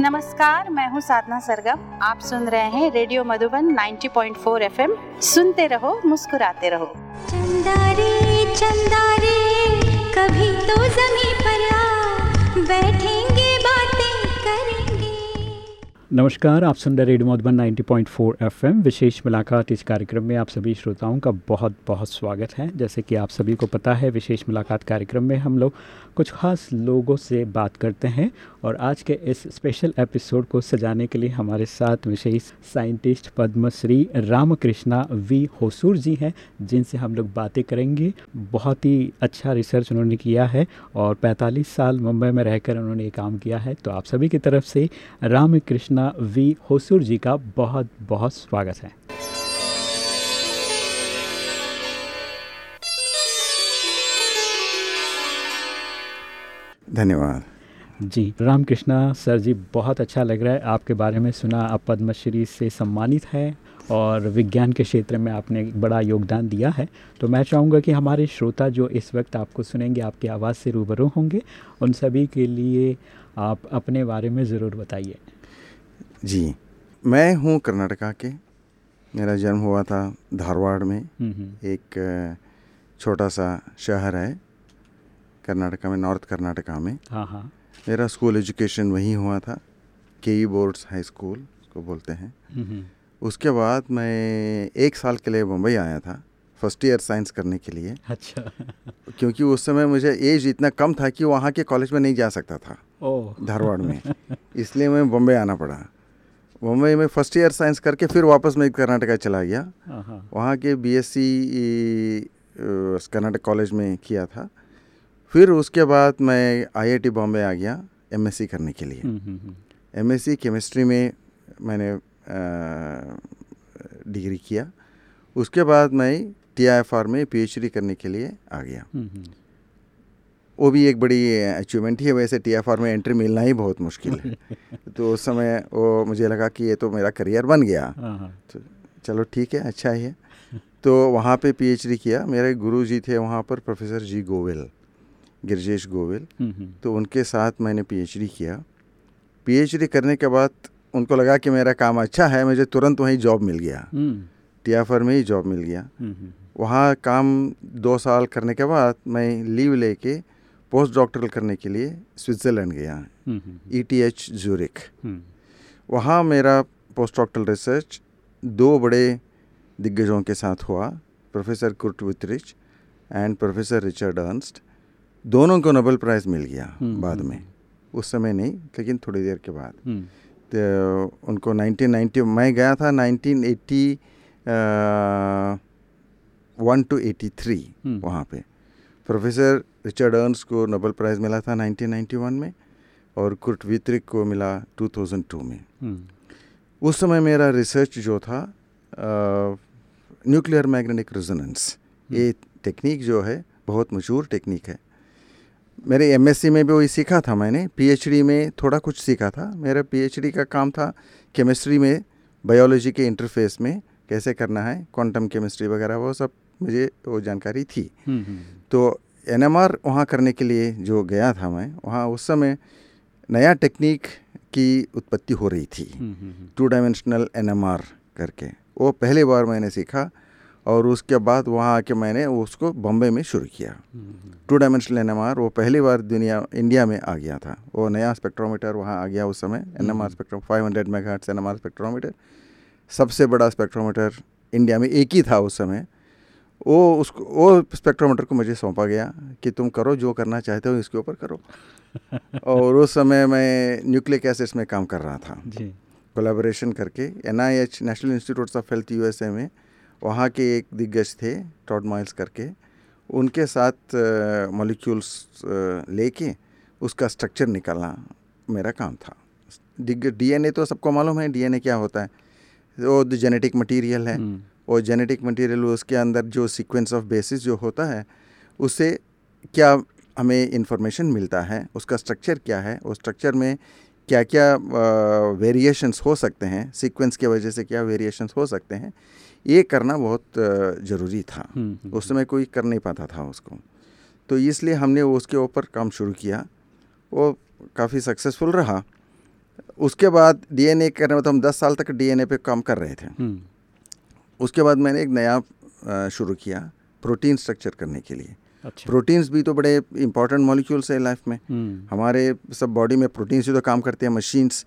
नमस्कार मैं हूँ साधना सरगम। आप सुन रहे हैं रेडियो मधुबन 90.4 एफएम। सुनते रहो मुस्कुराते रहो। चंदा रे चंदा रे कभी तो जमी पर आ। बैठेंगे बातें करेंगे। नमस्कार आप सुन रहे रेडियो मधुबन 90.4 एफएम। विशेष मुलाकात इस कार्यक्रम में आप सभी श्रोताओं का बहुत बहुत स्वागत है। जैसे कि आप सभी को पता है विशेष मुलाकात कार्यक्रम में हम लोग कुछ खास लोगों से बात करते हैं। और आज के इस स्पेशल एपिसोड को सजाने के लिए हमारे साथ विशेष साइंटिस्ट पद्मश्री रामकृष्णा वी होसूर जी हैं, जिनसे हम लोग बातें करेंगे। बहुत ही अच्छा रिसर्च उन्होंने किया है और 45 साल मुंबई में रहकर उन्होंने ये काम किया है। तो आप सभी की तरफ़ से रामकृष्णा वी होसूर जी का बहुत बहुत स्वागत है। धन्यवाद। जी रामकृष्णा सर जी बहुत अच्छा लग रहा है आपके बारे में सुना। आप पद्मश्री से सम्मानित हैं और विज्ञान के क्षेत्र में आपने एक बड़ा योगदान दिया है। तो मैं चाहूँगा कि हमारे श्रोता जो इस वक्त आपको सुनेंगे आपकी आवाज़ से रूबरू होंगे उन सभी के लिए आप अपने बारे में ज़रूर बताइए। जी मैं हूँ कर्नाटका के। मेरा जन्म हुआ था धारवाड़ में। हम्म, हम्म, एक छोटा सा शहर है कर्नाटका में नॉर्थ कर्नाटका में। हाँ हाँ। मेरा स्कूल एजुकेशन वहीं हुआ था के ई बोर्ड्स हाई स्कूल को बोलते हैं। उसके बाद मैं एक साल के लिए मुंबई आया था फ़र्स्ट ईयर साइंस करने के लिए। अच्छा। क्योंकि उस समय मुझे एज इतना कम था कि वहाँ के कॉलेज में नहीं जा सकता था धारवाड़ में। इसलिए मैं बम्बई आना पड़ा। मुंबई में फ़र्स्ट ईयर साइंस करके फिर वापस मैं कर्नाटका चला गया। हाँ हाँ। वहाँ के बीएससी कर्नाटक कॉलेज में किया था। फिर उसके बाद मैं आईआईटी बॉम्बे आ गया एमएससी करने के लिए। हम्म, हम्म, हम्म, एमएससी केमिस्ट्री में मैंने डिग्री किया। उसके बाद मैं टीआईएफआर में पीएचडी करने के लिए आ गया। हम्म, हम्म, वो भी एक बड़ी अचीवमेंट ही है। वैसे टी एफ़ आर में एंट्री मिलना ही बहुत मुश्किल है। तो उस समय वो मुझे लगा कि ये तो मेरा करियर बन गया। हाँ हाँ। तो चलो ठीक है अच्छा ही है। तो वहाँ पे पीएचडी किया। मेरे गुरु जी थे वहाँ पर प्रोफेसर जी गोविल गिरजेश गोविल। हम्म, हम्म, तो उनके साथ मैंने पीएचडी किया। पीएचडी करने के बाद उनको लगा कि मेरा काम अच्छा है मुझे तुरंत वहीं जॉब मिल गया। हम्म, टी एफ़ आर में ही जॉब मिल गया। हम्म, हम्म, वहाँ काम दो साल करने के बाद मैं लीव लेके पोस्ट डॉक्टरल करने के लिए स्विट्ज़रलैंड गया। हम्म, हम्म, ई टी एच जूरिक हम्म, वहाँ मेरा पोस्ट डॉक्टरल रिसर्च दो बड़े दिग्गजों के साथ हुआ professor Kurt Wuthrich and professor Richard Ernst दोनों को नोबेल प्राइज़ मिल गया हम्म, बाद हम्म, में। उस समय नहीं लेकिन थोड़ी देर के बाद। हम्म, तो उनको 1990 मैं गया था 1980 वन टू 83 हम्म। वहाँ पे। प्रोफेसर रिचर्ड अर्न्स को नोबेल प्राइज़ मिला था 1991 में और कुर्ट वित्रिक को मिला 2002 में। हम्म, उस समय मेरा रिसर्च जो था न्यूक्लियर मैग्नेटिक रेजोनेंस ये टेक्निक जो है बहुत मशहूर टेक्निक है। मेरे एमएससी में भी वही सीखा था मैंने। पीएचडी में थोड़ा कुछ सीखा था। मेरा पीएचडी का काम था केमिस्ट्री में बायोलॉजी के इंटरफेस में कैसे करना है क्वांटम केमिस्ट्री वगैरह वो सब मुझे वो जानकारी थी। हम्म, हम्म, तो एन एम आर वहाँ करने के लिए जो गया था मैं वहाँ उस समय नया टेक्निक की उत्पत्ति हो रही थी। Two dimensional N M R करके। वो पहली बार मैंने सीखा। और उसके बाद वहाँ आके मैंने उसको बॉम्बे में शुरू किया। हम्म, two dimensional N M R वो पहली बार दुनिया इंडिया में आ गया था। वो नया स्पेक्ट्रोमीटर वहाँ आ गया उस समय N M R spectro five hundred mega N M R spectrometer. सबसे बड़ा स्पेक्ट्रोमीटर इंडिया में एक ही था उस समय। वो उसको वो स्पेक्ट्रोमीटर को मुझे सौंपा गया कि तुम करो जो करना चाहते हो इसके ऊपर करो। और उस समय मैं न्यूक्लिक एसिड्स में काम कर रहा था। जी। कोलैबोरेशन करके an national institutes of health USA में वहाँ के एक दिग्गज थे टॉड माइल्स करके। उनके साथ मॉलिक्यूल्स लेके उसका स्ट्रक्चर निकालना मेरा काम था। दिग्गज डीएनए तो सबको मालूम है डीएनए क्या होता है? वो जेनेटिक मटेरियल है। हम्म, और जेनेटिक मटेरियल उसके अंदर जो सीक्वेंस ऑफ़ बेसिस जो होता है उससे क्या हमें इंफॉर्मेशन मिलता है? उसका स्ट्रक्चर क्या है? उस स्ट्रक्चर में क्या क्या वेरिएशंस हो सकते हैं? सीक्वेंस की वजह से क्या वेरिएशंस हो सकते हैं? ये करना बहुत ज़रूरी था। हम्म, हम्म, उस समय कोई कर नहीं पाता था उसको। तो इसलिए हमने उसके ऊपर काम शुरू किया। वो काफ़ी सक्सेसफुल रहा। उसके बाद डीएनए करने में तो हम दस साल तक डीएनए पे काम कर रहे थे। हम्म, उसके बाद मैंने एक नया शुरू किया प्रोटीन स्ट्रक्चर करने के लिए। अच्छा। प्रोटीन्स भी तो बड़े इंपॉर्टेंट मॉलिक्यूल्स है लाइफ में। हम्म, हमारे सब बॉडी में प्रोटीन्स ही तो काम करते हैं मशीन्स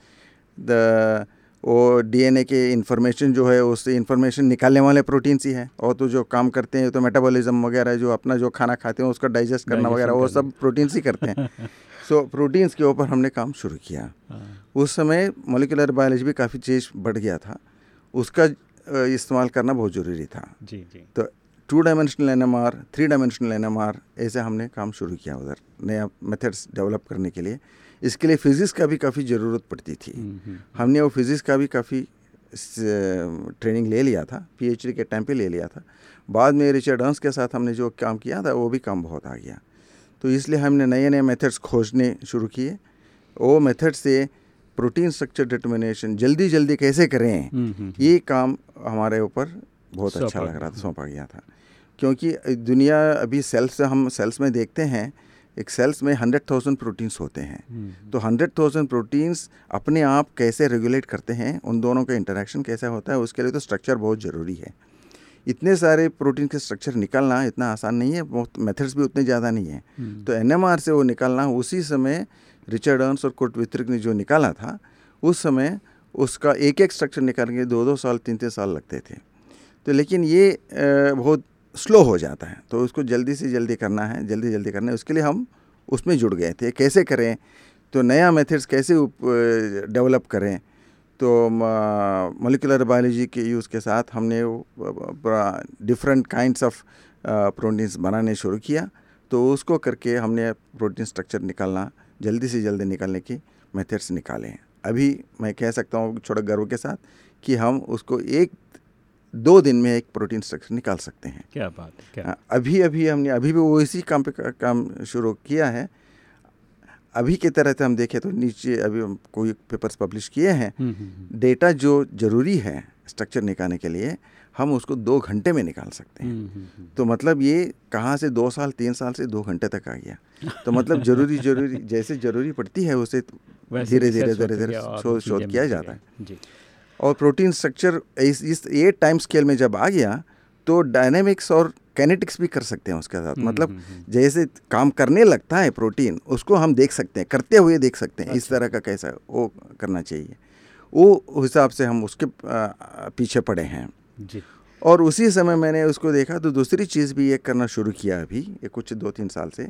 द वो डीएनए के इंफॉर्मेशन जो है उससे इन्फॉर्मेशन निकालने वाले प्रोटीन्स ही है। और तो जो काम करते हैं तो मेटाबॉलिज्म वगैरह जो अपना जो खाना खाते हैं उसका डाइजेस्ट करना वगैरह वो सब प्रोटीन्स ही करते हैं। सो प्रोटीन्स के ऊपर हमने काम शुरू किया। हाँ, उस समय मोलिकुलर बायोलॉजी भी काफ़ी चीज़ बढ़ गया था। उसका इस्तेमाल करना बहुत ज़रूरी था। जी जी। तो two dimensional N M R three dimensional N M R ऐसे हमने काम शुरू किया उधर नया मेथड्स डेवलप करने के लिए। इसके लिए फिज़िक्स का भी काफ़ी ज़रूरत पड़ती थी। हमने वो फिज़िक्स का भी काफ़ी ट्रेनिंग ले लिया था पीएचडी के टाइम पे ले लिया था। बाद में रिचर्ड हंस के साथ हमने जो काम किया था वो भी काम बहुत आ गया। तो इसलिए हमने नए नए मेथड्स खोजने शुरू किए। वो मेथड से प्रोटीन स्ट्रक्चर डिटर्मिनेशन जल्दी जल्दी कैसे करें ये काम हमारे ऊपर बहुत अच्छा लग रहा था सौंपा गया था। क्योंकि दुनिया अभी सेल्स हम सेल्स में देखते हैं एक सेल्स में हंड्रेड थाउज़ेंड प्रोटीन्स होते हैं। हम्म, तो हंड्रेड थाउज़ेंड प्रोटीन्स अपने आप कैसे रेगुलेट करते हैं उन दोनों का इंटरेक्शन कैसा होता है उसके लिए तो स्ट्रक्चर बहुत ज़रूरी है। इतने सारे प्रोटीन के स्ट्रक्चर निकालना इतना आसान नहीं है बहुत मेथड्स भी उतने ज़्यादा नहीं है। हम्म, तो एनएमआर से वो निकालना उसी समय रिचर्ड अर्न्स और कोट वित्रिक ने जो निकाला था उस समय उसका एक एक स्ट्रक्चर निकालने के दो दो साल तीन तीन साल लगते थे। तो लेकिन ये बहुत स्लो हो जाता है। तो उसको जल्दी से जल्दी करना है, जल्दी जल्दी करना है। उसके लिए हम उसमें जुड़ गए थे। कैसे करें? तो नया मेथड्स कैसे डेवलप करें? तो मोलिकुलर बायोलॉजी के यूज़ के साथ हमने डिफरेंट काइंड्स ऑफ़ प्रोटीन्स बनाने शुरू किया। तो उसको करके हमने प्रोटीन स्ट्रक्चर निकालना, जल्दी से जल्दी निकालने की मेथड्स निकाले अभी मैं कह सकता हूँ थोड़ा गर्व के साथ कि हम उसको एक दो दिन में एक प्रोटीन स्ट्रक्चर निकाल सकते हैं। क्या बात क्या हाँ, अभी अभी हमने अभी भी वो इसी काम पे काम शुरू किया है। अभी की तरह से हम देखें तो नीचे अभी हम कोई पेपर्स पब्लिश किए हैं। हम्म, हम्म, हम्म, डेटा जो ज़रूरी है स्ट्रक्चर निकालने के लिए हम उसको दो घंटे में निकाल सकते हैं। तो मतलब ये कहाँ से दो साल तीन साल से दो घंटे तक आ गया। तो मतलब ज़रूरी ज़रूरी जैसे ज़रूरी पड़ती है उसे धीरे धीरे धीरे धीरे शोध शोध किया जाता है। जी। और प्रोटीन स्ट्रक्चर इस इस ये टाइम स्केल में जब आ गया तो डायनेमिक्स और कैनेटिक्स भी कर सकते हैं उसके साथ। हम्म, मतलब हम्म, हम्म। जैसे काम करने लगता है प्रोटीन उसको हम देख सकते हैं करते हुए देख सकते हैं अच्छा। इस। तरह का कैसा वो करना चाहिए। वो हिसाब से हम उसके पीछे पड़े हैं। जी। और उसी समय मैंने उसको देखा तो दूसरी चीज़ भी एक करना शुरू किया अभी ये कुछ दो तीन साल से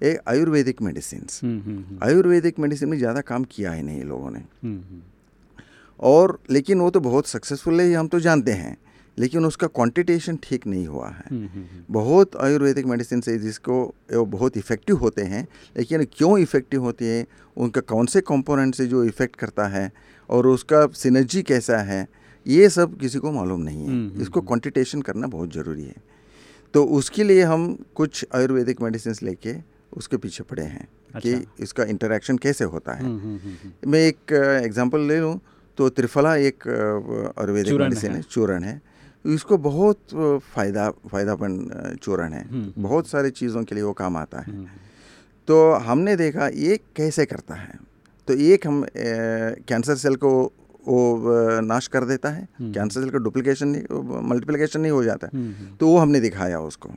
एक आयुर्वेदिक मेडिसिन आयुर्वेदिक मेडिसिन में ज़्यादा काम किया है नहीं लोगों ने। और लेकिन वो तो बहुत सक्सेसफुल है ये हम तो जानते हैं लेकिन उसका क्वांटिटेशन ठीक नहीं हुआ है हम्म, हम्म, हम्म, बहुत आयुर्वेदिक मेडिसिन है जिसको वो बहुत इफ़ेक्टिव होते हैं लेकिन क्यों इफ़ेक्टिव होती है उनका कौन से कंपोनेंट से जो इफ़ेक्ट करता है और उसका सिनर्जी कैसा है ये सब किसी को मालूम नहीं है इसको। क्वांटिटेशन करना बहुत ज़रूरी है तो उसके लिए हम कुछ आयुर्वेदिक मेडिसिन लेके उसके पीछे पड़े हैं अच्छा। कि। इसका इंटरेक्शन कैसे होता है मैं एक एग्जांपल ले लूँ तो त्रिफला एक आयुर्वेदिक मेडिसिन है। चूर्ण है। इसको बहुत फ़ायदा फायदापन चूर्ण है। हम्म। बहुत सारे चीज़ों के लिए वो काम आता है। हम्म, तो हमने देखा ये कैसे करता है? तो एक हम कैंसर सेल को वो नाश कर देता है। हम्म। कैंसर सेल का डुप्लीकेशन नहीं मल्टीप्लिकेशन नहीं हो जाता है। हम्म, हम्म, तो वो हमने दिखाया उसको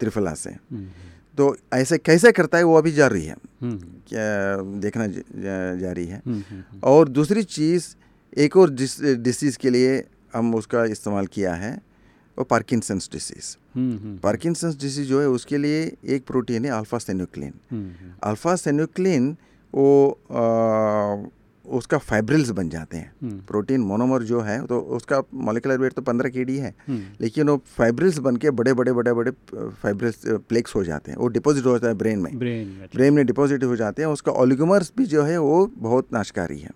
त्रिफला से। हम्म, तो ऐसे कैसे करता है वो अभी जारी है। हम्म, क्या देखना जारी है। हम्म, हम्म, हम्म, और दूसरी चीज़ एक और जिस डिसीज़ के लिए हम उसका इस्तेमाल किया है वो पार्किंसंस डिसीज़ हम्म, हम्म, पार्किंसंस डिसीज़ जो है उसके लिए एक प्रोटीन है अल्फ़ा सेन्यूक्लिन हम्म, हम्म, अल्फ़ा सेन्यूक्लिन वो आ, उसका फाइब्रिल्स बन जाते हैं। हम्म, प्रोटीन मोनोमर जो है तो उसका मोलिकुलर वेट तो पंद्रह के है। हम्म, लेकिन वो फाइब्रिल्स बन के बड़े बड़े बड़े बड़े फाइब्रिल्स प्लेक्स हो जाते हैं। वो डिपॉजिट हो जाता है ब्रेन में। ब्रेन में अच्छा। ब्रेन में डिपॉजिट हो जाते हैं। उसका ओलिगोमर्स भी जो है वो बहुत नाशकारी है।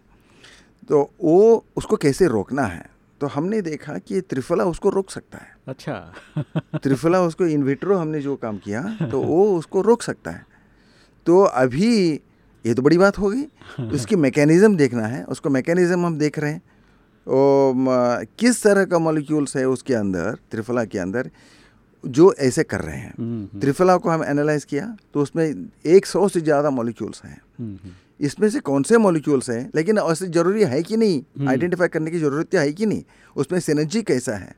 तो वो उसको कैसे रोकना है? तो हमने देखा कि त्रिफला उसको रोक सकता है। अच्छा। त्रिफला उसको इनविट्रो हमने जो काम किया तो वो उसको रोक सकता है। तो अभी ये तो बड़ी बात हो गई। उसकी मैकेनिज़्म देखना है। उसको मैकेनिज़्म हम देख रहे हैं। ओ, किस तरह का मॉलिक्यूल्स है उसके अंदर त्रिफला के अंदर जो ऐसे कर रहे हैं। हम्म, हम्म, त्रिफला को हम एनालाइज किया तो उसमें एक सौ से ज़्यादा मॉलिक्यूल्स हैं। हम्म, इसमें से कौन से मॉलिक्यूल्स हैं? लेकिन ऐसे ज़रूरी है कि नहीं? हम्म। आइडेंटिफाई करने की ज़रूरत है कि नहीं? उसमें सिनर्जी कैसा है?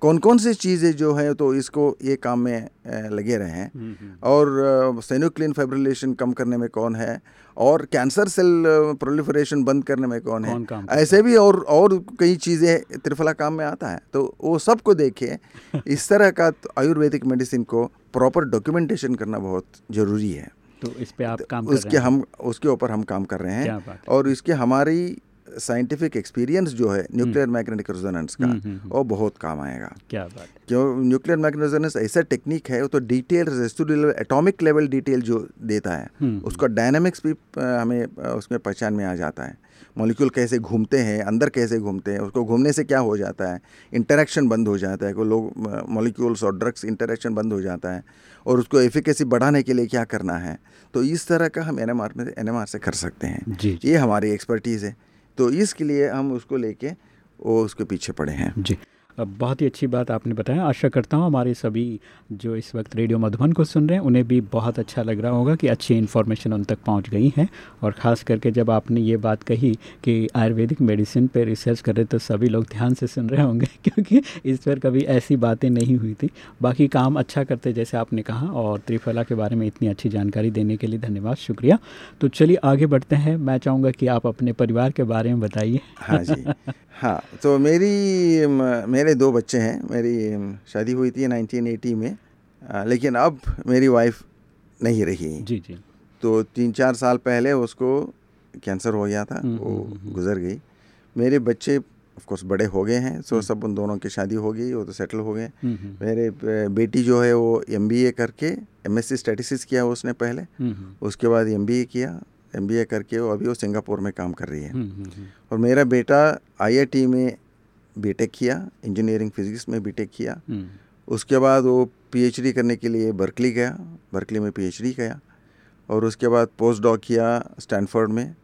कौन कौन सी चीज़ें जो है तो इसको ये काम में लगे रहे हैं। हम्म, हम्म, और सेनुक्लिन फाइब्रिलेशन कम करने में कौन है? और कैंसर सेल प्रोलिफरेशन बंद करने में कौन है? कौन करता ऐसे भी और और कई चीज़ें त्रिफला काम में आता है। तो वो सबको देखे इस तरह का आयुर्वेदिक मेडिसिन को प्रॉपर डॉक्यूमेंटेशन करना बहुत ज़रूरी है। तो इस पे आप काम कर उसके रहे हैं। हम उसके ऊपर हम काम कर रहे क्या हैं है। और इसके हमारी साइंटिफिक एक्सपीरियंस जो है न्यूक्लियर मैग्नेटिक रेजोनेंस का हम्म, हम्म, हम्म। वो बहुत काम आएगा। क्या बात क्यों? न्यूक्लियर मैग्नेटिक रेजोनेंस ऐसा टेक्निक है वो तो डिटेल एटॉमिक लेवल डिटेल जो देता है उसका डायनामिक्स भी हमें उसमें पहचान में आ जाता है। मॉलिक्यूल कैसे घूमते हैं अंदर कैसे घूमते हैं उसको घूमने से क्या हो जाता है इंटरेक्शन बंद हो जाता है कोई लोग मॉलिक्यूल्स और ड्रग्स इंटरेक्शन बंद हो जाता है। और उसको एफिकेसी बढ़ाने के लिए क्या करना है? तो इस तरह का हम एनएमआर में एन से कर सकते हैं। जी जी। ये हमारी एक्सपर्टीज़ है। तो इसके लिए हम उसको लेके वो उसके पीछे पड़े हैं। जी। अब बहुत ही अच्छी बात आपने बताया। आशा करता हूँ हमारे सभी जो इस वक्त रेडियो मधुबन को सुन रहे हैं, उन्हें भी बहुत अच्छा लग रहा होगा कि अच्छी इन्फॉर्मेशन उन तक पहुँच गई है। और ख़ास करके जब आपने ये बात कही कि आयुर्वेदिक मेडिसिन पर रिसर्च कर रहे तो सभी लोग ध्यान से सुन रहे होंगे, क्योंकि इस पर कभी ऐसी बातें नहीं हुई थी। बाकी काम अच्छा करते जैसे आपने कहा, और त्रिफला के बारे में इतनी अच्छी जानकारी देने के लिए धन्यवाद, शुक्रिया। तो चलिए आगे बढ़ते हैं। मैं चाहूँगा कि आप अपने परिवार के बारे में बताइए। हाँ जी। हाँ तो मेरी मेरे दो बच्चे हैं मेरी शादी हुई थी 1980 में आ, लेकिन अब मेरी वाइफ नहीं रही। जी जी। तो तीन चार साल पहले उसको कैंसर हो गया था हम्म, वो हम्म, हम्म। गुजर गई। मेरे बच्चे ऑफ़ कोर्स बड़े हो गए हैं सो सब उन दोनों की शादी हो गई वो तो सेटल हो गए। मेरे बेटी जो है वो एमबीए करके एम एस किया उसने पहले उसके बाद एमबीए किया एमबीए करके वो अभी वो सिंगापुर में काम कर रही है। और मेरा बेटा आईआईटी में बीटेक किया इंजीनियरिंग फिजिक्स में बीटेक किया। हम्म, उसके बाद वो पीएचडी करने के लिए बर्कली गया बर्कली में पीएचडी किया और उसके बाद पोस्ट डॉक किया स्टैनफोर्ड में।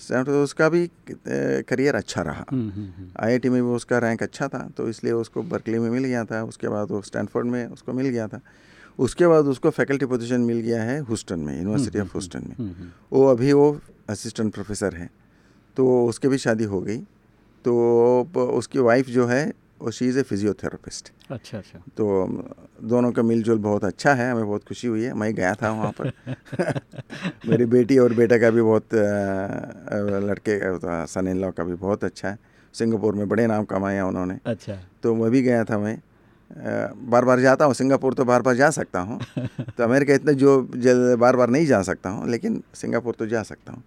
स्टैनफोर्ड उसका भी करियर अच्छा रहा। हम्म, हम्म, हम्म, आईआईटी में भी उसका रैंक अच्छा था तो इसलिए उसको बर्कली में मिल गया था। उसके बाद वो स्टैनफोर्ड में उसको मिल गया था। उसके बाद उसको फैकल्टी पोजीशन मिल गया है हुस्टन में यूनिवर्सिटी ऑफ़ हुस्टन में। वो अभी वो असिस्टेंट प्रोफेसर है। तो उसके भी शादी हो गई। तो उसकी वाइफ जो है वो शी इज़ ए फिजियोथेरापिस्ट अच्छा अच्छा। तो दोनों का मिलजुल बहुत अच्छा है हमें बहुत खुशी हुई है। मैं गया था वहाँ पर। मेरी बेटी और बेटा का भी बहुत लड़के सन इन लॉ का भी बहुत अच्छा है। सिंगापुर में बड़े नाम कमाया उन्होंने। अच्छा। तो मैं भी गया था मैं। बार बार जाता हूँ सिंगापुर तो बार बार जा सकता हूँ। तो अमेरिका इतने जो बार बार नहीं जा सकता हूँ लेकिन सिंगापुर तो जा सकता हूँ।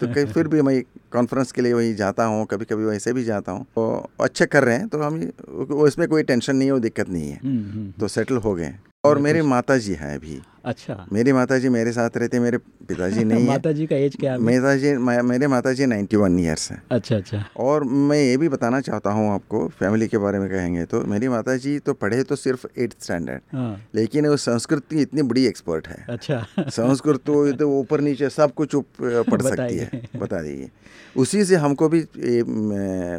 तो कहीं फिर भी मैं कॉन्फ्रेंस के लिए वहीं जाता हूँ कभी कभी वैसे भी जाता हूँ। तो अच्छे कर रहे हैं तो हम उसमें इसमें कोई टेंशन नहीं है वो दिक्कत नहीं है। हम्म, हम्म, तो सेटल हो गए और मेरी माता जी हैं अभी। अच्छा। मेरी माता जी मेरे साथ रहते मेरे पिताजी नहीं माता जी का एज क्या है? माता जी मेरे माता जी नाइन्टी वन ईयर्स हैं। अच्छा अच्छा। और मैं ये भी बताना चाहता हूँ आपको फैमिली के बारे में कहेंगे तो मेरी माता जी तो पढ़े तो सिर्फ़ एट्थ स्टैंडर्ड हाँ। लेकिन वो संस्कृत की इतनी बड़ी एक्सपर्ट है। अच्छा। संस्कृत तो तो ऊपर नीचे सब कुछ पढ़ सकती है बता दीजिए उसी से हमको भी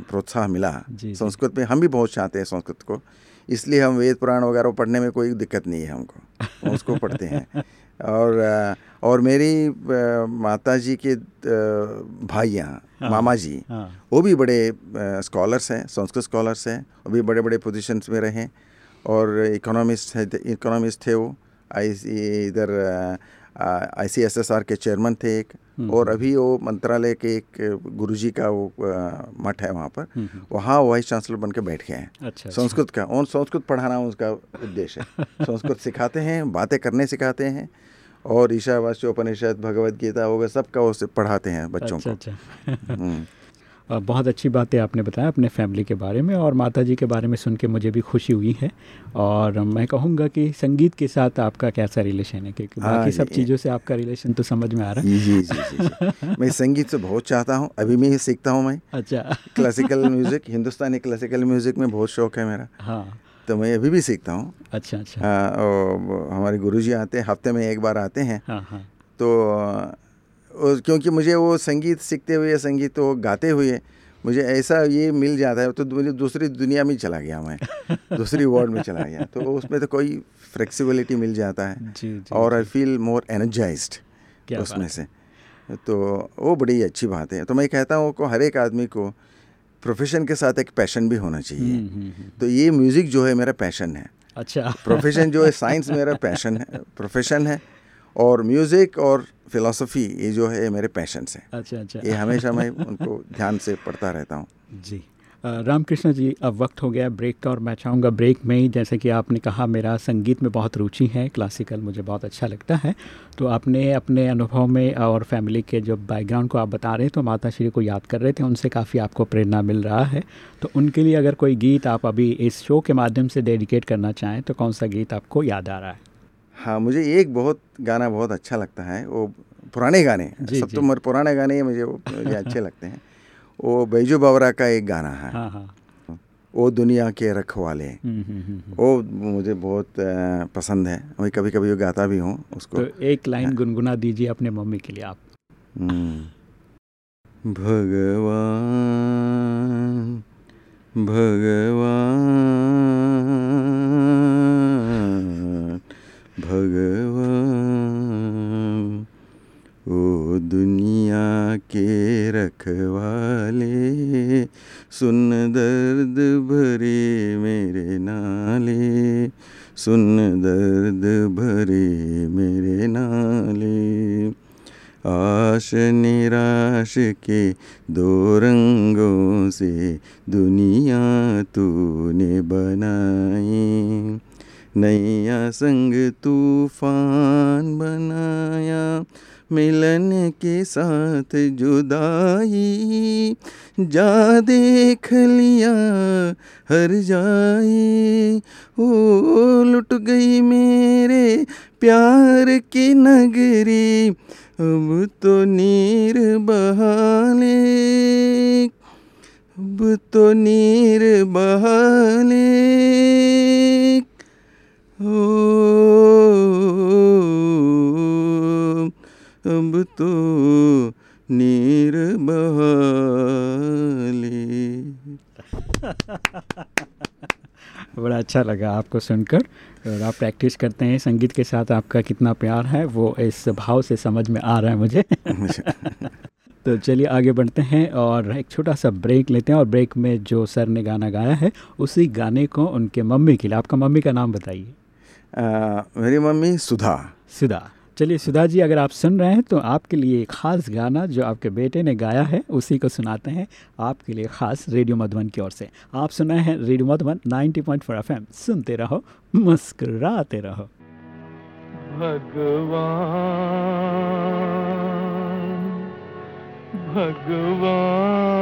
प्रोत्साहन मिला। संस्कृत में हम भी बहुत चाहते हैं संस्कृत को। इसलिए हम वेद पुराण वगैरह पढ़ने में कोई दिक्कत नहीं है हमको। उसको पढ़ते हैं। और और मेरी माता जी के भाइया हाँ। मामा जी हाँ। वो भी बड़े स्कॉलर्स हैं संस्कृत स्कॉलर्स हैं वो भी बड़े बड़े पोजिशन में रहे। और इकोनॉमिस्ट है इकोनॉमिस्ट थे वो। आई इधर I C S S R के चेयरमैन थे एक हम्म, और अभी वो मंत्रालय के एक गुरुजी का वो मठ है वहाँ पर। हम्म, हम्म, वहाँ वाइस चांसलर बन के बैठ गए हैं। अच्छा अच्छा। संस्कृत का और संस्कृत पढ़ाना उसका उद्देश्य है। संस्कृत सिखाते हैं बातें करने सिखाते हैं और ईशावास्य उपनिषद भगवद गीता वगैरह सबका वो पढ़ाते हैं बच्चों अच्छा को। अच्छा। हम्म। बहुत अच्छी बातें आपने बताया अपने फैमिली के बारे में और माता जी के बारे में सुन के मुझे भी खुशी हुई है। और मैं कहूँगा कि संगीत के साथ आपका कैसा रिलेशन है? क्योंकि हाँ, बाकी सब चीज़ों से आपका रिलेशन तो समझ में आ रहा है। जी जी जी जी। मैं संगीत से बहुत चाहता हूँ अभी मैं ही सीखता हूँ मैं। अच्छा। Classical music Hindustani classical music में बहुत शौक है मेरा। हाँ। तो मैं अभी भी सीखता हूँ। अच्छा अच्छा। हाँ, और हमारे गुरुजी आते हैं हफ़्ते में एक बार आते हैं। हाँ हाँ। तो क्योंकि मुझे वो संगीत सीखते हुए संगीत तो गाते हुए मुझे ऐसा ये मिल जाता है तो मुझे दूसरी दुनिया में चला गया मैं। दूसरी वर्ल्ड में चला गया। तो उसमें तो कोई फ्लेक्सिबिलिटी मिल जाता है। जी जी और आई फील मोर एनर्जाइज्ड क्या उसमें से। तो वो बड़ी अच्छी बात है। तो मैं कहता हूँ को हर एक आदमी को प्रोफेशन के साथ एक पैशन भी होना चाहिए। हम्म, हम्म, हम्म। तो ये म्यूज़िक जो है मेरा पैशन है। अच्छा। प्रोफेशन जो है साइंस मेरा पैशन है। प्रोफेशन है। और म्यूज़िक और फिलॉसफी ये जो है मेरे पैशंस हैं। अच्छा अच्छा। ये हमेशा मैं उनको ध्यान से पढ़ता रहता हूँ। जी। रामकृष्ण जी अब वक्त हो गया ब्रेक का और मैं चाहूँगा ब्रेक में ही जैसे कि आपने कहा मेरा संगीत में बहुत रुचि है क्लासिकल मुझे बहुत अच्छा लगता है। तो आपने अपने अनुभव में और फैमिली के जो बैकग्राउंड को आप बता रहे हैं तो माता श्री को याद कर रहे थे उनसे काफ़ी आपको प्रेरणा मिल रहा है। तो उनके लिए अगर कोई गीत आप अभी इस शो के माध्यम से डेडिकेट करना चाहें तो कौन सा गीत आपको याद आ रहा है? हाँ मुझे एक बहुत गाना बहुत अच्छा लगता है वो पुराने गाने जी, सब जी। तो मेरे पुराने गाने ही मुझे वो मुझे अच्छे लगते हैं। वो बैजू बावरा का एक गाना है। हाँ हाँ। वो दुनिया के रखवाले हम्म, हम्म, हम्म। वो मुझे बहुत पसंद है। मैं कभी कभी वो गाता भी हूँ उसको। तो एक लाइन गुनगुना दीजिए अपने मम्मी के लिए आप। भगवान भगवान। भगवान, ओ दुनिया के रखवाले, सुन दर्द भरे मेरे नाले, सुन दर्द भरे मेरे नाले। आश निराश के दो रंगों से दुनिया तूने बनाई नैया संग तूफ़ान बनाया, मिलन के साथ जुदाई, जा देख लिया, हर जाए ओ, लुट गई मेरे प्यार की नगरी, अब तो नीर बहाले। अब तो नीर बहाले। अब तो नीर बहाले बड़ा अच्छा लगा आपको सुनकर और आप प्रैक्टिस करते हैं संगीत के साथ आपका कितना प्यार है, वो इस भाव से समझ में आ रहा है मुझे। तो चलिए आगे बढ़ते हैं और एक छोटा सा ब्रेक लेते हैं और ब्रेक में जो सर ने गाना गाया है, उसी गाने को उनके मम्मी के लिए, आपका मम्मी का नाम बताइए। मेरी मम्मी सुधा। सुधा। चलिए सुधा जी अगर आप सुन रहे हैं तो आपके लिए एक खास गाना जो आपके बेटे ने गाया है उसी को सुनाते हैं आपके लिए खास रेडियो मधुबन की ओर से। आप सुनाए हैं रेडियो मधुबन 90.4 एफएम। सुनते रहो मुस्कुराते रहो। भगवान भगवान।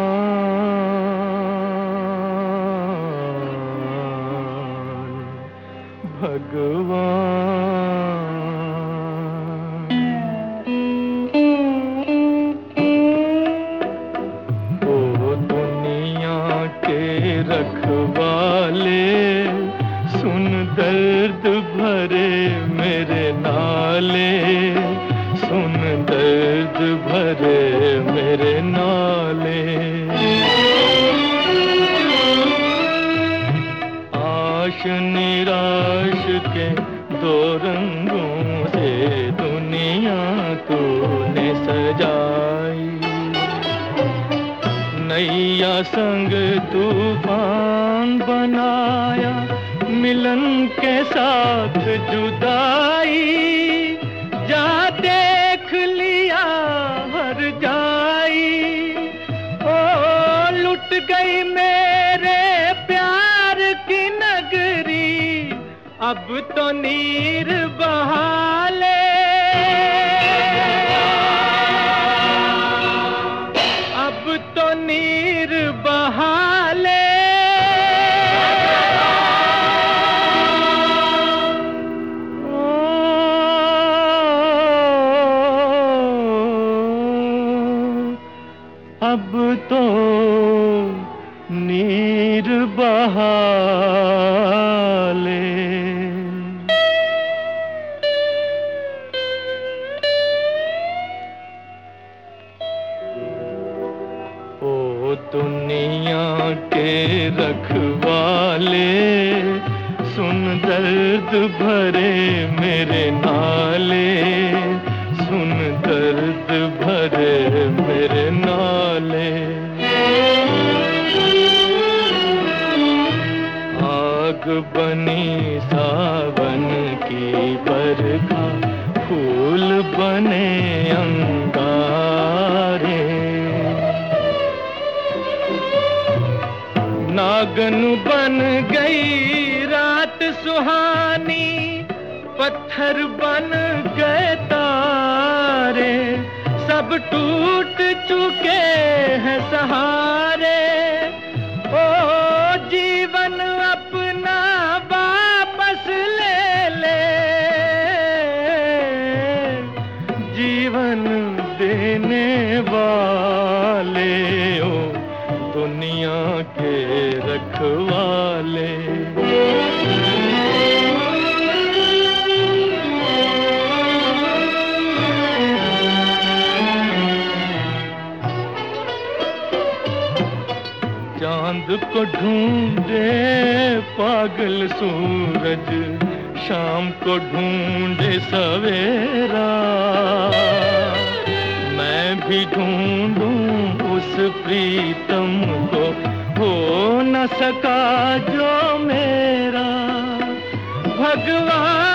मेरे नाले, सुन दर्द भरे मेरे नाले। आश निराश के दो रंगों से दुनिया तूने सजाई। नैया संग तूफ़ान बनाया मिलन के साथ जुदाई, जा देख लिया हर जाई। ओ, लुट गई मेरे प्यार की नगरी, अब तो नीर बहाले रखवाले, सुन दर्द भरे मेरे नाले, सुन दर्द भरे मेरे नाले। आग बनी सावन की बरखा, फूल बने अंगारे नागन बन गई रात सुहानी पत्थर बन गए तारे। सब टूट चुके हैं सहारे। को ढूंढे, पागल सूरज। शाम को ढूंढे सवेरा। मैं भी ढूंढूं उस प्रीतम को। हो न सका जो मेरा। भगवान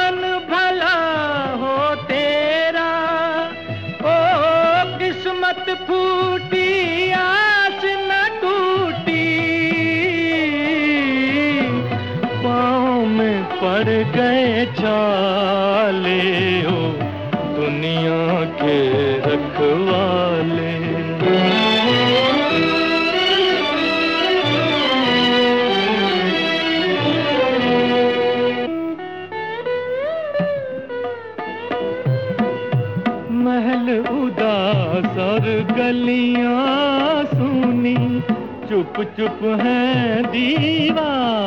दीवारें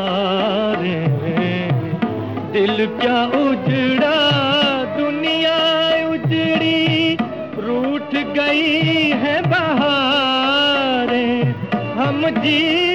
दिल क्या उजड़ा दुनिया उजड़ी रूठ गई है बहारें हम जीवन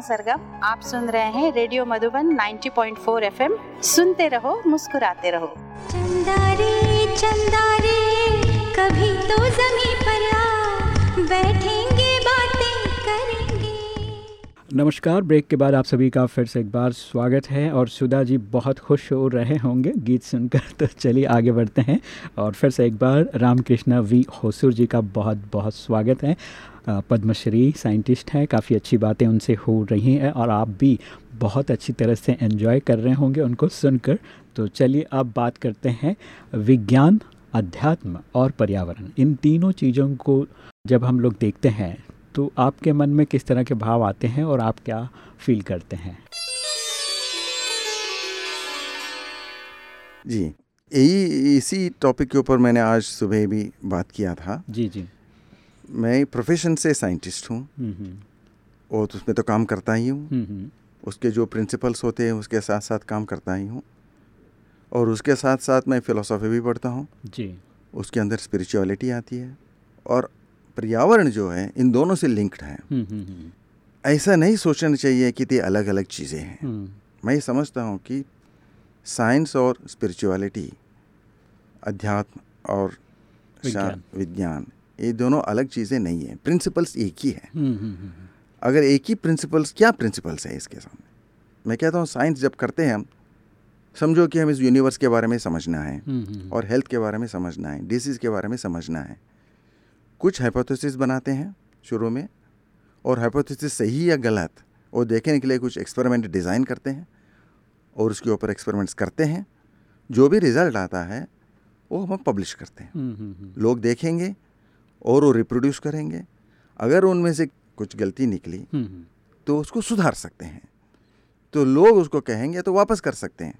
हूँ साधना सरगम आप सुन रहे हैं रेडियो मधुबन 90.4 एफएम। सुनते रहो मुस्कुराते रहो। चंदा रे चंदा रे कभी तो जमी पर आ। बैठेंगे बातें करेंगे। नमस्कार ब्रेक के बाद आप सभी का फिर से एक बार स्वागत है और सुधा जी बहुत खुश हो रहे होंगे गीत सुनकर। तो चलिए आगे बढ़ते हैं और फिर से एक बार रामकृष्ण वी होसुर जी का बहुत बहुत स्वागत है। पद्मश्री साइंटिस्ट हैं काफ़ी अच्छी बातें उनसे हो रही हैं और आप भी बहुत अच्छी तरह से एंजॉय कर रहे होंगे उनको सुनकर। तो चलिए अब बात करते हैं विज्ञान अध्यात्म और पर्यावरण। इन तीनों चीज़ों को जब हम लोग देखते हैं तो आपके मन में किस तरह के भाव आते हैं और आप क्या फील करते हैं? जी यही इसी टॉपिक के ऊपर मैंने आज सुबह भी बात किया था। जी जी। मैं प्रोफेशन से साइंटिस्ट हूँ। और उसमें तो काम करता ही हूँ। उसके जो प्रिंसिपल्स होते हैं उसके साथ साथ काम करता ही हूँ। और उसके साथ साथ मैं फ़िलोसॉफी भी पढ़ता हूँ। जी। उसके अंदर स्पिरिचुअलिटी आती है। और पर्यावरण जो है इन दोनों से लिंक्ड है। ऐसा नहीं सोचना चाहिए कि ये अलग अलग चीज़ें हैं। हम्म। मैं ये समझता हूँ कि साइंस और स्पिरिचुअलिटी अध्यात्म और विज्ञान। ये दोनों अलग चीज़ें नहीं हैं। प्रिंसिपल्स एक ही है। हम्म, हम्म, हम्म, अगर एक ही प्रिंसिपल्स क्या प्रिंसिपल्स है इसके सामने? मैं कहता हूँ साइंस जब करते हैं हम समझो कि हम इस यूनिवर्स के बारे में समझना है और हेल्थ के बारे में समझना है डिसीज़ के बारे में समझना है। कुछ हाइपोथेसिस बनाते हैं शुरू में और हाइपोथेसिस सही या गलत वो देखने के लिए कुछ एक्सपेरिमेंट डिज़ाइन करते हैं और उसके ऊपर एक्सपेरिमेंट्स करते हैं। जो भी रिज़ल्ट आता है वो हम पब्लिश करते हैं। लोग देखेंगे और वो रिप्रोड्यूस करेंगे। अगर उनमें से कुछ गलती निकली हम्म, हम्म, तो उसको सुधार सकते हैं। तो लोग उसको कहेंगे तो वापस कर सकते हैं।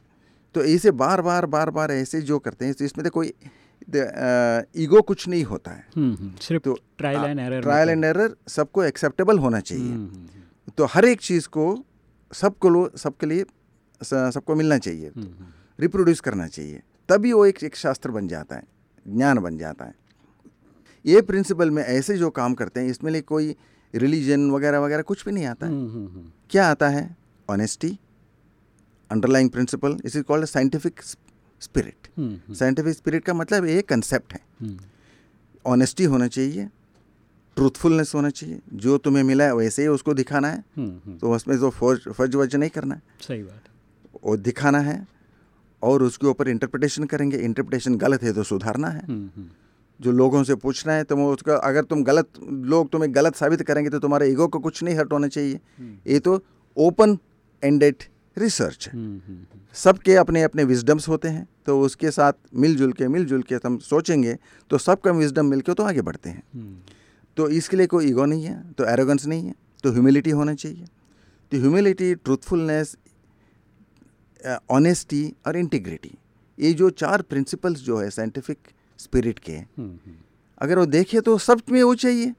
तो ऐसे बार बार बार बार ऐसे जो करते हैं तो इसमें तो कोई ईगो कुछ नहीं होता है। हम्म, सिर्फ़ तो trial and error trial and error सबको एक्सेप्टेबल होना चाहिए। तो हर एक चीज़ को सबको लो सबके लिए सबको मिलना चाहिए। रिप्रोड्यूस करना चाहिए। तभी वो एक एक शास्त्र बन जाता है ज्ञान बन जाता है। ये प्रिंसिपल में ऐसे जो काम करते हैं इसमें लिए कोई रिलीजन वगैरह वगैरह कुछ भी नहीं आता है। हम्म, हम्म, हम्म, क्या आता है? Honesty underlying principle this is called scientific spirit scientific spirit का मतलब ये कंसेप्ट है। ऑनेस्टी होना चाहिए ट्रूथफुलनेस होना चाहिए जो तुम्हें मिला है वैसे ही उसको दिखाना है। तो उसमें जो फौज फ़र्ज़ वर्ज नहीं करना। है सही बात वो दिखाना है और उसके ऊपर इंटरप्रिटेशन करेंगे। इंटरप्रिटेशन गलत है तो सुधारना है। जो लोगों से पूछना है तो वो उसका अगर तुम गलत लोग तुम्हें गलत साबित करेंगे तो तुम्हारे ईगो को कुछ नहीं हर्ट होना चाहिए। ये तो ओपन एंडेड रिसर्च है। हम्म, हम्म, हम्म, सबके अपने अपने विजडम्स होते हैं तो उसके साथ मिलजुल के मिलजुल के हम सोचेंगे तो सबका विजडम मिलके तो आगे बढ़ते हैं। हम्म, तो इसके लिए कोई ईगो नहीं है तो एरोगेंस नहीं है तो ह्यूमिलिटी होना चाहिए। तो ह्यूमिलिटी ट्रूथफुलनेस ऑनेस्टी और इंटीग्रिटी ये जो चार प्रिंसिपल्स जो है साइंटिफिक स्पिरिट के। हम्म, हम्म, अगर वो देखे तो सब में वो चाहिए।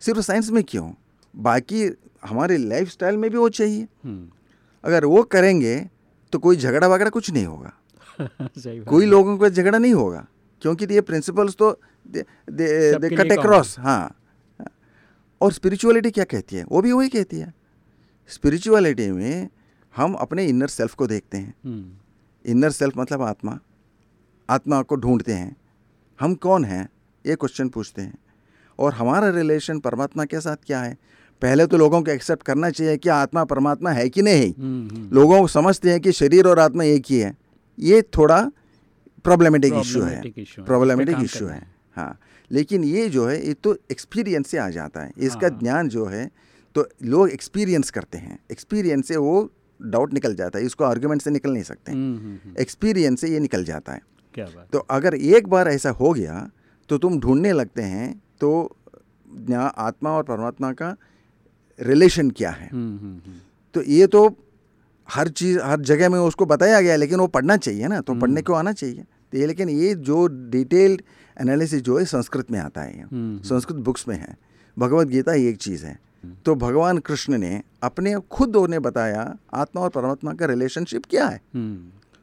सिर्फ़ साइंस में क्यों? बाकी हमारे लाइफ में भी वो चाहिए। हम्म, अगर वो करेंगे तो कोई झगड़ा वगड़ा कुछ नहीं होगा। कोई लोगों का झगड़ा नहीं होगा क्योंकि ये प्रिंसिपल्स तो दे कट अक्रॉस हाँ। और स्पिरिचुअलिटी क्या कहती है? वो भी वही कहती है। स्पिरिचुअलिटी में हम अपने इनर सेल्फ को देखते हैं। इनर सेल्फ मतलब आत्मा। आत्मा को ढूंढते हैं। हम कौन हैं? ये क्वेश्चन पूछते हैं। और हमारा रिलेशन परमात्मा के साथ क्या है? पहले तो लोगों को एक्सेप्ट करना चाहिए कि आत्मा परमात्मा है कि नहीं। हम्म, हम्म, लोगों को समझते हैं कि शरीर और आत्मा एक ही है। ये थोड़ा प्रॉब्लमेटिक इशू है। प्रॉब्लमेटिक इशू है। हाँ। लेकिन ये जो है ये तो एक्सपीरियंस से आ जाता है। इसका हाँ। ज्ञान जो है तो लोग एक्सपीरियंस करते हैं। एक्सपीरियंस से वो डाउट निकल जाता है। इसको आर्ग्यूमेंट से निकल नहीं सकते। हम्म, हम्म, एक्सपीरियंस से ये निकल जाता है। क्या बात तो अगर एक बार ऐसा हो गया तो तुम ढूँढने लगते हैं तो यहाँ आत्मा और परमात्मा का रिलेशन क्या है? हम्म, हम्म, हम्म, तो ये तो हर चीज़ हर जगह में उसको बताया गया लेकिन वो पढ़ना चाहिए ना तो पढ़ने को आना चाहिए। तो ये लेकिन ये जो डिटेल्ड एनालिसिस जो है संस्कृत में आता है संस्कृत बुक्स में है। भगवत गीता ही एक चीज़ है। तो भगवान कृष्ण ने अपने खुद उन्हें बताया आत्मा और परमात्मा का रिलेशनशिप क्या है?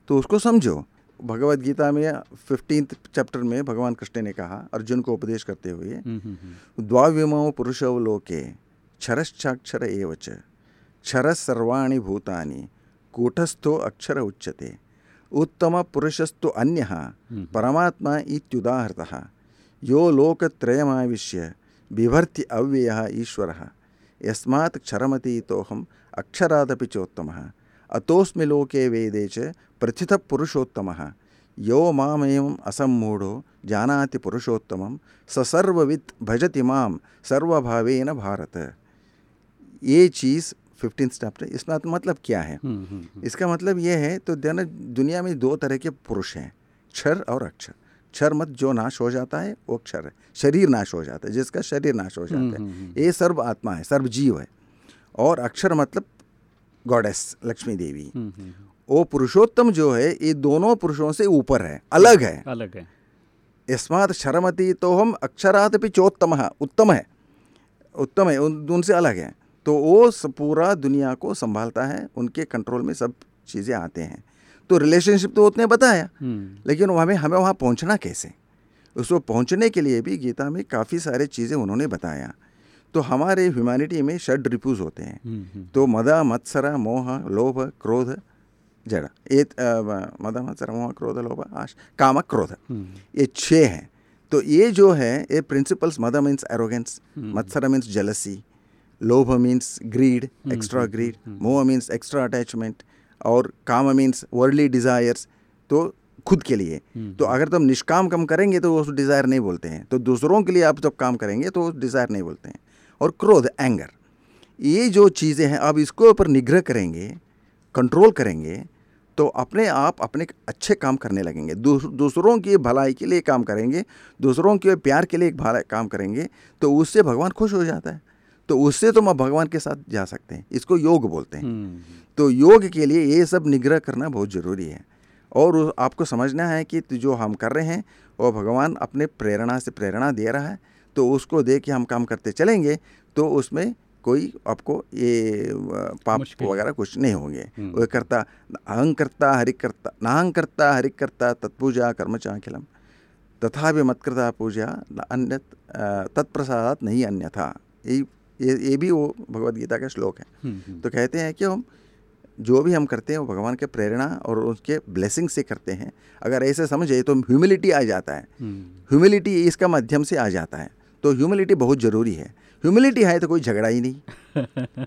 तो उसको समझो। भगवत गीता में फिफ्टींथ चैप्टर में भगवान कृष्ण ने कहा अर्जुन को उपदेश करते हुए हम्म, हम्म, हम्म, द्वाविमौ पुरुषौ लोके क्षरश्चाक्षर एव क्षरः सर्वाणि भूतानि कूटस्थो अक्षर उच्यते उत्तम पुरुषस्तु अन्यः परमात्मा इत्युदाहृतः यो लोकत्रयमाविश्य बिभर्ति अव्ययः ईश्वरः यस्मात् क्षरमतीतोऽहम् अक्षरादपि चोत्तमः अतोऽस्मि लोके वेदे च प्रथितः पुरुषोत्तमः यो मामेवम् असम्मूढो जानाति पुरुषोत्तमं स सर्ववित् भजति माँ सर्वभावेन भारत। ये चीज़ फिफ्टीन चैप्टर इसका मतलब क्या है? हम्म, हम्म, हम्म, इसका मतलब ये है तो देना दुनिया में दो तरह के पुरुष हैं क्षर और अक्षर। क्षर मत जो नाश हो जाता है वो क्षर है। शरीर नाश हो जाता है जिसका शरीर नाश हो जाता है। ये सर्व आत्मा है सर्व जीव है। और अक्षर मतलब गॉडेस लक्ष्मी देवी। वो पुरुषोत्तम जो है ये दोनों पुरुषों से ऊपर है अलग है। अलग है। यस्मात् शरमति तो हम अक्षरात भी चोत्तम उत्तम है। उत्तम है उन उनसे अलग है। तो वो पूरा दुनिया को संभालता है उनके कंट्रोल में सब चीज़ें आते हैं। तो रिलेशनशिप तो उसने बताया हम्म, लेकिन हमें हमें वहाँ पहुँचना कैसे? उसको पहुँचने के लिए भी गीता में काफ़ी सारे चीज़ें उन्होंने बताया। तो हमारे ह्यूमैनिटी में षड रिपुज होते हैं। हम्म, हम्म, तो मदा मत्सरा मोह लोभ क्रोध जड़ ये अ, मद मोह क्रोध लोभ आश काम क्रोध। हम्म, ये छः हैं। तो ये जो है ये प्रिंसिपल्स मद मीन्स एरोगेंस मत्सर मीन्स जलसी लोभ मीन्स ग्रीड एक्स्ट्रा ग्रीड मोह मीन्स एक्स्ट्रा अटैचमेंट और काम मीन्स वर्ल्डली डिज़ायर्स तो खुद के लिए। तो अगर तुम निष्काम कम करेंगे तो उस डिज़ायर नहीं बोलते हैं। तो दूसरों के लिए आप जब काम करेंगे तो उस डिज़ायर नहीं बोलते हैं। और क्रोध एंगर ये जो चीज़ें हैं आप इसको ऊपर निग्रह करेंगे कंट्रोल करेंगे तो अपने आप अपने अच्छे काम करने लगेंगे। दूसरों की भलाई के लिए काम करेंगे दूसरों के प्यार के लिए भलाई काम करेंगे तो उससे भगवान खुश हो जाता है। तो उससे तो हम भगवान के साथ जा सकते हैं इसको योग बोलते हैं। हम्म, तो योग के लिए ये सब निग्रह करना बहुत ज़रूरी है। और आपको समझना है कि जो हम कर रहे हैं वो भगवान अपने प्रेरणा से प्रेरणा दे रहा है तो उसको दे के हम काम करते चलेंगे तो उसमें कोई आपको ये पाप वगैरह कुछ नहीं होंगे। हम्म। वो करता अहं करता हरि करता नाहं करता हरि करता तत्पूजा कर्म चाखिलम। तथा भी मत करता पूजा अन्य तत्प्रसादात नहीं अन्यथा। ये ये ये भी वो भगवत गीता का श्लोक है। हम्म, हम्म, तो कहते हैं कि हम जो भी हम करते हैं वो भगवान के प्रेरणा और उसके ब्लेसिंग से करते हैं। अगर ऐसे समझे तो ह्यूमिलिटी आ जाता है। ह्यूमिलिटी इसका माध्यम से आ जाता है। तो ह्यूमिलिटी बहुत ज़रूरी है। ह्यूमिलिटी है तो कोई झगड़ा ही नहीं।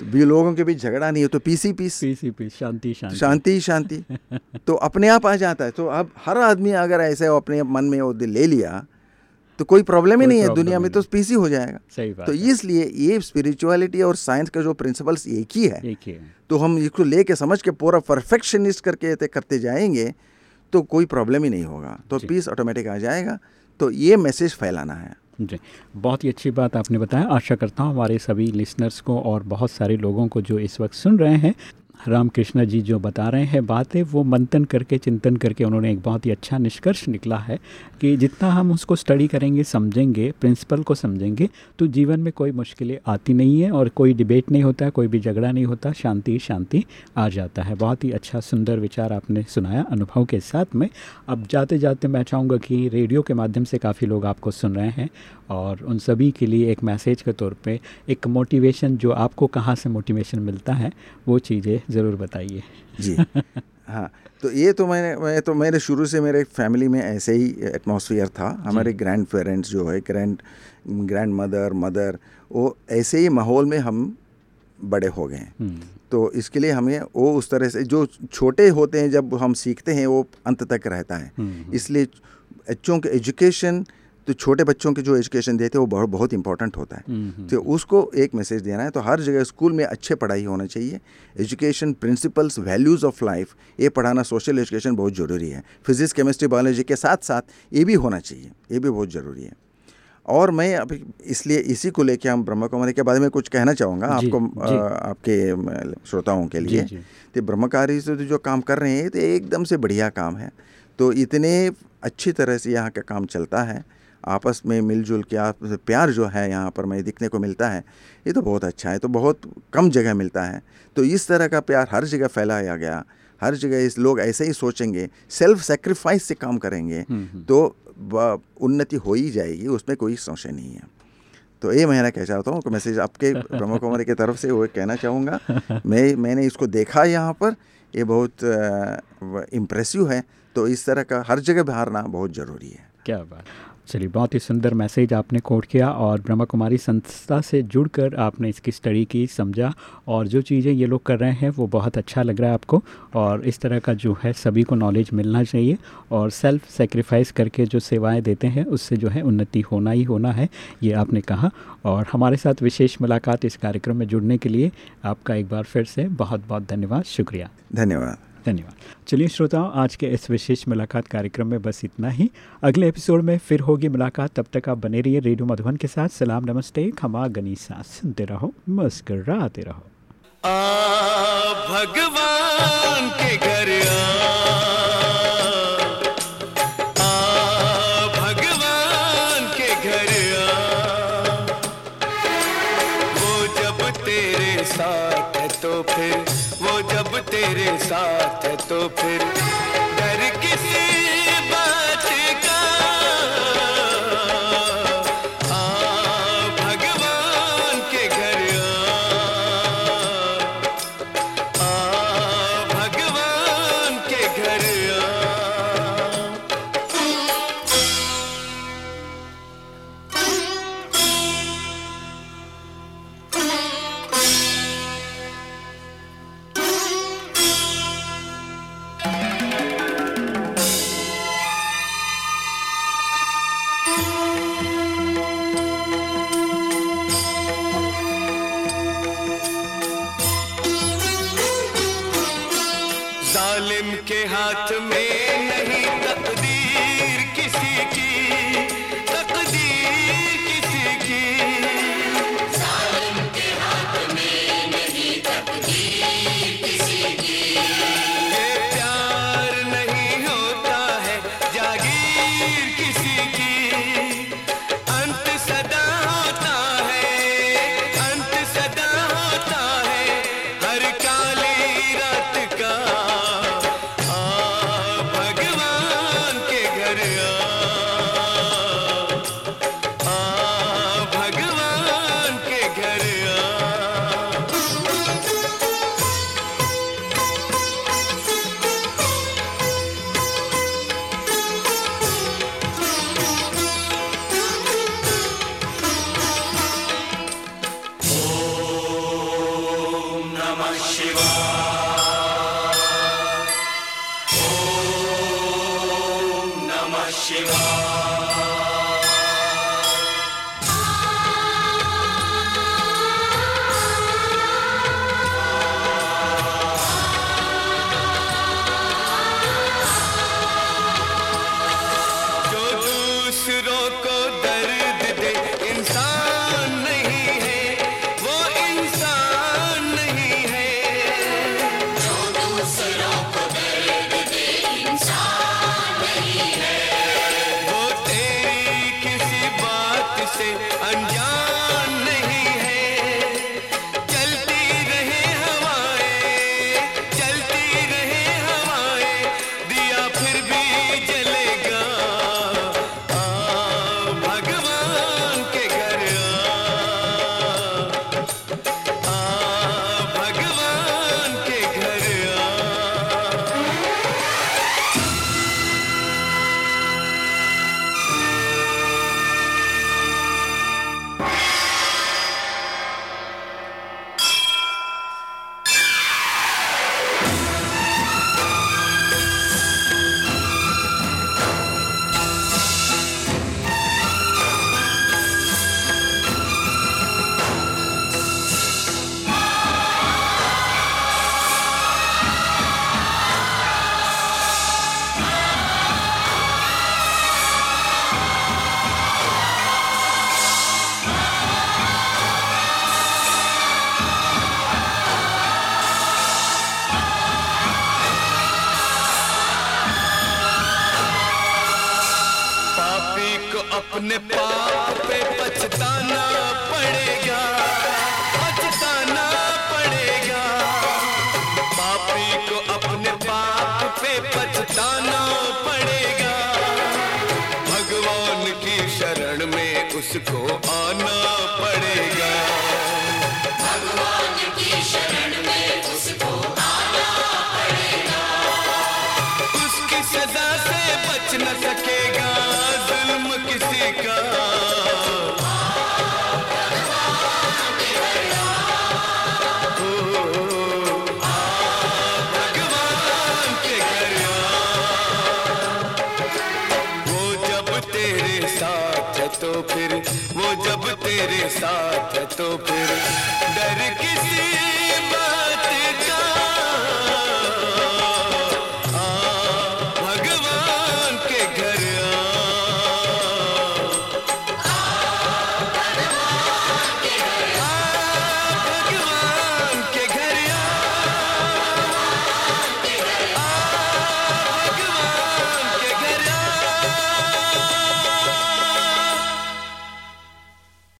तो भी लोगों के बीच झगड़ा नहीं हो तो पीस ही पीस। पीस ही पीस शांति शांति। शांति ही शांति। तो अपने आप आ जाता है। तो अब हर आदमी अगर ऐसे वो अपने मन में वो ले लिया तो कोई प्रॉब्लम ही नहीं है। दुनिया में तो पीसी हो जाएगा। सही बात तो इसलिए ये स्पिरिचुअलिटी और साइंस का जो प्रिंसिपल्स एक ही है एक ही है। तो हम इसको लेके समझ के पूरा परफेक्शनिस्ट करके करते जाएँगे तो कोई प्रॉब्लम ही नहीं होगा। तो पीस ऑटोमेटिक आ जाएगा। तो ये मैसेज फैलाना है। जी, बहुत ही अच्छी बात आपने बताया। आशा करता हूँ हमारे सभी लिसनर्स को और बहुत सारे लोगों को जो इस वक्त सुन रहे हैं रामकृष्ण जी जो बता रहे हैं बातें, वो मंथन करके, चिंतन करके उन्होंने एक बहुत ही अच्छा निष्कर्ष निकला है कि जितना हम उसको स्टडी करेंगे, समझेंगे प्रिंसिपल को समझेंगे तो जीवन में कोई मुश्किलें आती नहीं है और कोई डिबेट नहीं होता, कोई भी झगड़ा नहीं होता, शांति शांति आ जाता है। बहुत ही अच्छा सुंदर विचार आपने सुनाया अनुभव के साथ में। अब जाते जाते मैं चाहूँगा कि रेडियो के माध्यम से काफ़ी लोग आपको सुन रहे हैं और उन सभी के लिए एक मैसेज के तौर पे एक मोटिवेशन जो आपको कहाँ से मोटिवेशन मिलता है, वो चीज़ें ज़रूर बताइए। जी। हाँ तो ये तो मैंने मैं तो मेरे शुरू से मेरे फैमिली में ऐसे ही एटमॉस्फेयर था। हमारे ग्रैंड पेरेंट्स जो है ग्रैंड ग्रैंड मदर मदर वो ऐसे ही माहौल में हम बड़े हो गए हैं। हम्म, तो इसके लिए हमें वो उस तरह से जो छोटे होते हैं जब हम सीखते हैं वो अंत तक रहता है। हम्म, इसलिए बच्चों के एजुकेशन तो छोटे बच्चों के जो एजुकेशन देते हैं वो बहुत बहुत इंपॉर्टेंट होता है। हम्म, हम्म, तो उसको एक मैसेज देना है तो हर जगह स्कूल में अच्छे पढ़ाई होना चाहिए। Education principles values of life ये पढ़ाना सोशल एजुकेशन बहुत ज़रूरी है। फिजिक्स केमिस्ट्री बायोलॉजी के साथ साथ ये भी होना चाहिए ये भी बहुत ज़रूरी है। और मैं अभी इसलिए इसी को लेके हम ब्रह्म कुमारी के बारे में कुछ कहना चाहूँगा आपको जी। आपके श्रोताओं के लिए। तो ब्रह्मकारी से जो काम कर रहे हैं तो एकदम से बढ़िया काम है। तो इतने अच्छी तरह से यहाँ का काम चलता है। आपस में मिलजुल के आपस में प्यार जो है यहाँ पर मैं दिखने को मिलता है ये तो बहुत अच्छा है तो बहुत कम जगह मिलता है। तो इस तरह का प्यार हर जगह फैलाया गया हर जगह इस लोग ऐसे ही सोचेंगे सेल्फ सेक्रीफाइस से काम करेंगे हम्म, हम्म, तो उन्नति हो ही जाएगी उसमें कोई संशय नहीं है। तो ये मैं कह चाहता हूँ मैसेज आपके ब्रह्म कुमारी की तरफ़ से वो कहना चाहूँगा मैं मैंने इसको देखा यहाँ पर ये बहुत इम्प्रेसिव है तो इस तरह का हर जगह बहारना बहुत ज़रूरी है। क्या बात। चलिए, बहुत ही सुंदर मैसेज आपने कोट किया और ब्रह्मा कुमारी संस्था से जुड़कर आपने इसकी स्टडी की, समझा और जो चीज़ें ये लोग कर रहे हैं वो बहुत अच्छा लग रहा है आपको और इस तरह का जो है सभी को नॉलेज मिलना चाहिए और सेल्फ सेक्रीफाइस करके जो सेवाएँ देते हैं उससे जो है उन्नति होना ही होना है, ये आपने कहा और हमारे साथ विशेष मुलाकात इस कार्यक्रम में जुड़ने के लिए आपका एक बार फिर से बहुत बहुत धन्यवाद, शुक्रिया। धन्यवाद। धन्यवाद। चलिए श्रोताओं, आज के इस विशेष मुलाकात कार्यक्रम में बस इतना ही। अगले एपिसोड में फिर होगी मुलाकात। तब तक आप बने रहिए रेडियो मधुबन के साथ। सलाम, नमस्ते। खमा, गनीसा, सुनते रहो, मुस्कराते रहो। आ, भगवान के घर आ। तेरे साथ है तो फिर डर किसी